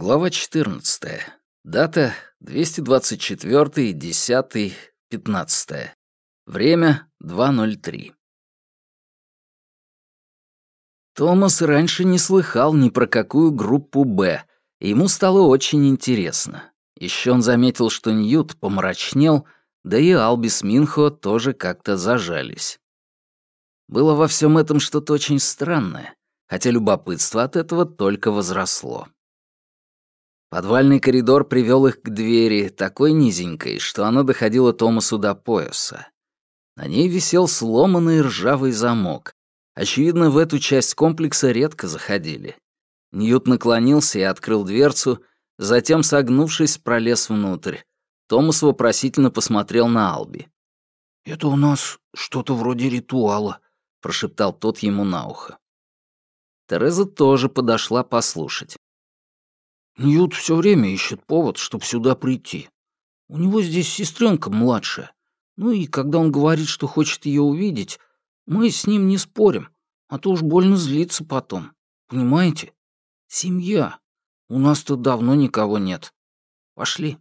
Глава 14. Дата 224.10.15. Время 2.03. Томас раньше не слыхал ни про какую группу «Б», ему стало очень интересно. Еще он заметил, что Ньют помрачнел, да и Албис Минхо тоже как-то зажались. Было во всем этом что-то очень странное, хотя любопытство от этого только возросло. Подвальный коридор привел их к двери, такой низенькой, что она доходила Томасу до пояса. На ней висел сломанный ржавый замок. Очевидно, в эту часть комплекса редко заходили. Ньют наклонился и открыл дверцу, затем, согнувшись, пролез внутрь. Томас вопросительно посмотрел на Алби. «Это у нас что-то вроде ритуала», — прошептал тот ему на ухо. Тереза тоже подошла послушать. Ньют все время ищет повод, чтобы сюда прийти. У него здесь сестренка младшая. Ну и когда он говорит, что хочет ее увидеть, мы с ним не спорим, а то уж больно злиться потом. Понимаете? Семья. У нас тут давно никого нет. Пошли.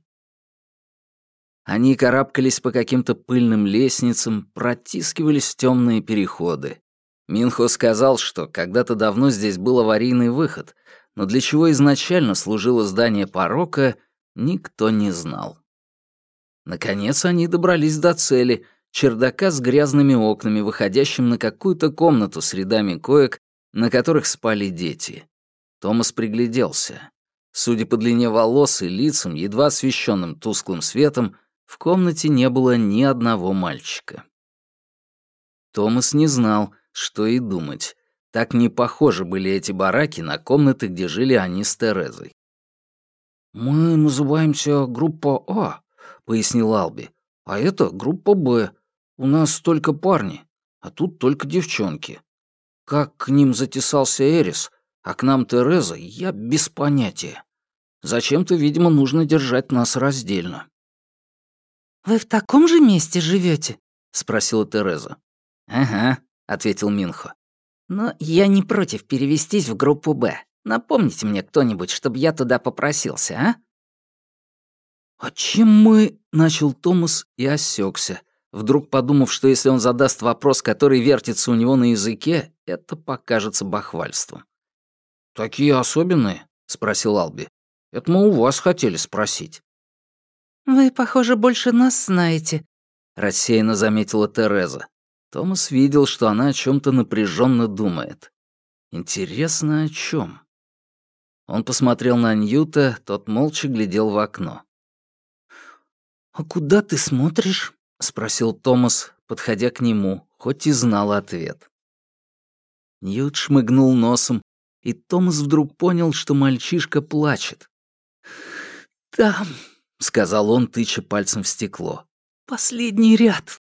Они карабкались по каким-то пыльным лестницам, протискивались в темные переходы. Минхо сказал, что когда-то давно здесь был аварийный выход, но для чего изначально служило здание порока, никто не знал. Наконец они добрались до цели — чердака с грязными окнами, выходящим на какую-то комнату с рядами коек, на которых спали дети. Томас пригляделся. Судя по длине волос и лицам, едва освещенным тусклым светом, в комнате не было ни одного мальчика. Томас не знал, что и думать. Так не похожи были эти бараки на комнаты, где жили они с Терезой. «Мы называемся группа А», — пояснил Алби. «А это группа Б. У нас только парни, а тут только девчонки. Как к ним затесался Эрис, а к нам Тереза, я без понятия. Зачем-то, видимо, нужно держать нас раздельно». «Вы в таком же месте живете? спросила Тереза. «Ага», — ответил Минхо. Но я не против перевестись в группу «Б». Напомните мне кто-нибудь, чтобы я туда попросился, а?» «А чем мы...» — начал Томас и осекся, вдруг подумав, что если он задаст вопрос, который вертится у него на языке, это покажется бахвальством. «Такие особенные?» — спросил Алби. «Это мы у вас хотели спросить». «Вы, похоже, больше нас знаете», — рассеянно заметила Тереза. Томас видел, что она о чем то напряженно думает. Интересно, о чем? Он посмотрел на Ньюта, тот молча глядел в окно. «А куда ты смотришь?» — спросил Томас, подходя к нему, хоть и знал ответ. Ньют шмыгнул носом, и Томас вдруг понял, что мальчишка плачет. «Там», — сказал он, тыча пальцем в стекло. «Последний ряд,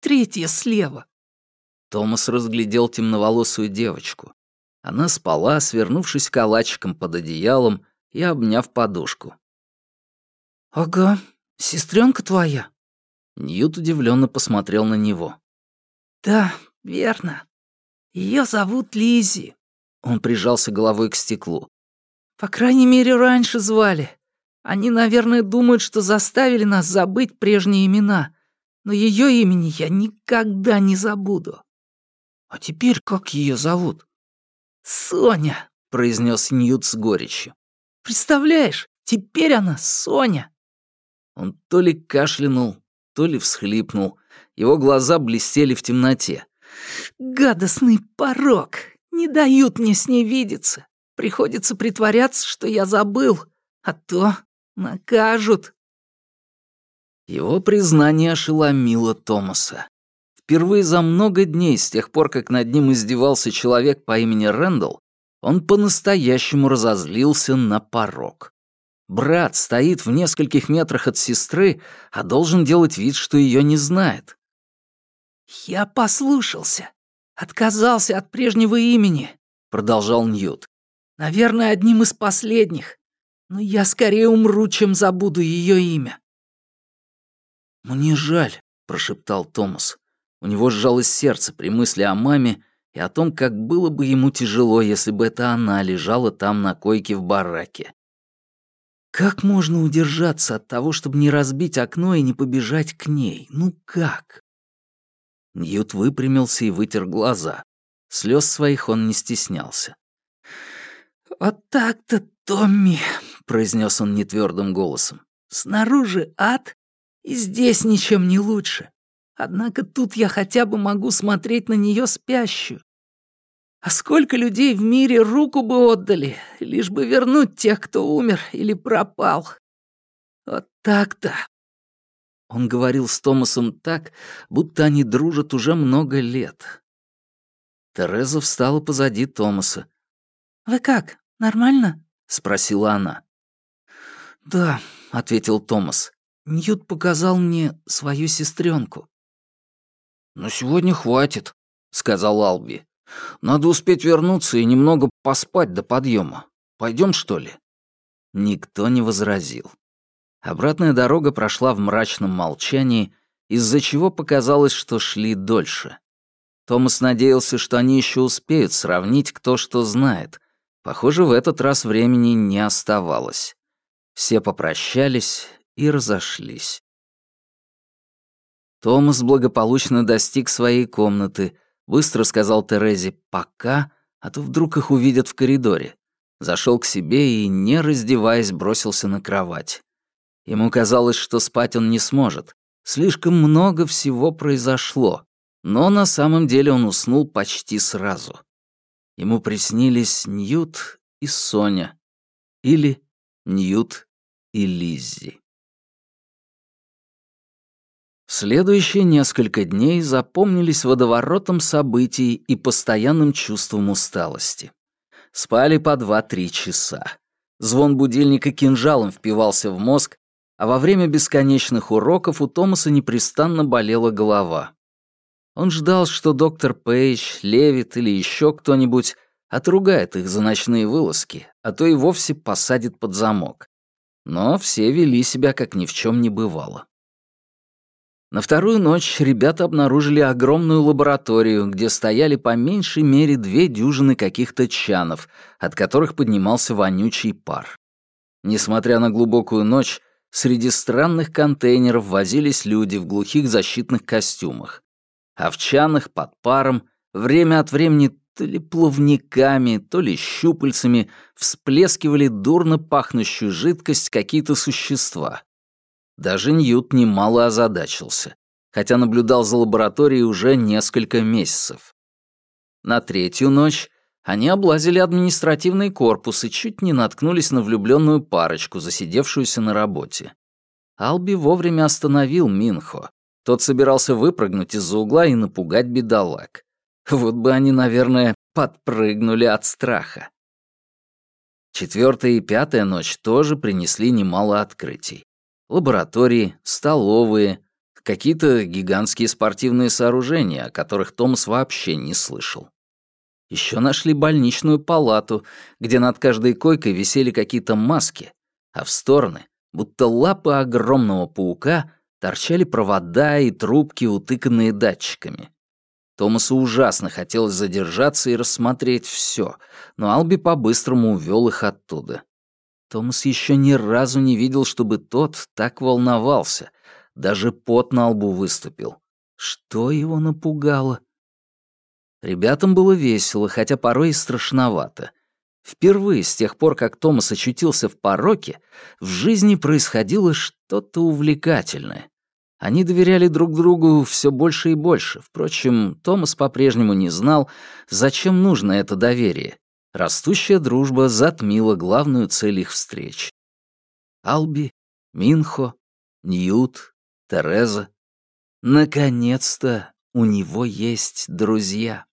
третья слева». Томас разглядел темноволосую девочку. Она спала, свернувшись калачиком под одеялом и обняв подушку. «Ага, сестренка твоя?» Ньют удивленно посмотрел на него. «Да, верно. Ее зовут Лизи. Он прижался головой к стеклу. «По крайней мере, раньше звали. Они, наверное, думают, что заставили нас забыть прежние имена, но ее имени я никогда не забуду. А теперь как ее зовут? Соня, произнес Ньют с горечью. Представляешь, теперь она Соня. Он то ли кашлянул, то ли всхлипнул. Его глаза блестели в темноте. «Гадостный порог! Не дают мне с ней видеться. Приходится притворяться, что я забыл, а то накажут». Его признание ошеломило Томаса. Впервые за много дней с тех пор, как над ним издевался человек по имени Рэндалл, он по-настоящему разозлился на порог. Брат стоит в нескольких метрах от сестры, а должен делать вид, что ее не знает. «Я послушался. Отказался от прежнего имени», — продолжал Ньют. «Наверное, одним из последних. Но я скорее умру, чем забуду ее имя». «Мне жаль», — прошептал Томас. У него сжалось сердце при мысли о маме и о том, как было бы ему тяжело, если бы это она лежала там на койке в бараке. Как можно удержаться от того, чтобы не разбить окно и не побежать к ней? Ну как? Ньют выпрямился и вытер глаза. Слез своих он не стеснялся. «Вот так-то, Томми», — произнес он нетвердым голосом. «Снаружи ад, и здесь ничем не лучше. Однако тут я хотя бы могу смотреть на нее спящую. А сколько людей в мире руку бы отдали, лишь бы вернуть тех, кто умер или пропал. Вот так-то. Он говорил с Томасом так, будто они дружат уже много лет. Тереза встала позади Томаса. «Вы как, нормально?» — спросила она. «Да», — ответил Томас. «Ньют показал мне свою сестренку. «На сегодня хватит», — сказал Алби. Надо успеть вернуться и немного поспать до подъема. Пойдем, что ли?» Никто не возразил. Обратная дорога прошла в мрачном молчании, из-за чего показалось, что шли дольше. Томас надеялся, что они еще успеют сравнить, кто что знает. Похоже, в этот раз времени не оставалось. Все попрощались и разошлись. Томас благополучно достиг своей комнаты — Быстро сказал Терезе «пока», а то вдруг их увидят в коридоре. Зашел к себе и, не раздеваясь, бросился на кровать. Ему казалось, что спать он не сможет. Слишком много всего произошло. Но на самом деле он уснул почти сразу. Ему приснились Ньют и Соня. Или Ньют и Лиззи. Следующие несколько дней запомнились водоворотом событий и постоянным чувством усталости. Спали по два-три часа. Звон будильника кинжалом впивался в мозг, а во время бесконечных уроков у Томаса непрестанно болела голова. Он ждал, что доктор Пейдж, Левит или еще кто-нибудь отругает их за ночные вылазки, а то и вовсе посадит под замок. Но все вели себя, как ни в чем не бывало. На вторую ночь ребята обнаружили огромную лабораторию, где стояли по меньшей мере две дюжины каких-то чанов, от которых поднимался вонючий пар. Несмотря на глубокую ночь, среди странных контейнеров возились люди в глухих защитных костюмах. А в чанах под паром время от времени то ли плавниками, то ли щупальцами всплескивали дурно пахнущую жидкость какие-то существа. Даже Ньют немало озадачился, хотя наблюдал за лабораторией уже несколько месяцев. На третью ночь они облазили административный корпус и чуть не наткнулись на влюбленную парочку, засидевшуюся на работе. Алби вовремя остановил Минхо. Тот собирался выпрыгнуть из-за угла и напугать бедолаг. Вот бы они, наверное, подпрыгнули от страха. Четвертая и пятая ночь тоже принесли немало открытий лаборатории, столовые, какие-то гигантские спортивные сооружения, о которых Томас вообще не слышал. Еще нашли больничную палату, где над каждой койкой висели какие-то маски, а в стороны, будто лапы огромного паука, торчали провода и трубки, утыканные датчиками. Томасу ужасно хотелось задержаться и рассмотреть все, но Алби по-быстрому увел их оттуда. Томас еще ни разу не видел, чтобы тот так волновался. Даже пот на лбу выступил. Что его напугало? Ребятам было весело, хотя порой и страшновато. Впервые с тех пор, как Томас очутился в пороке, в жизни происходило что-то увлекательное. Они доверяли друг другу все больше и больше. Впрочем, Томас по-прежнему не знал, зачем нужно это доверие. Растущая дружба затмила главную цель их встреч. Алби, Минхо, Ньют, Тереза. Наконец-то у него есть друзья.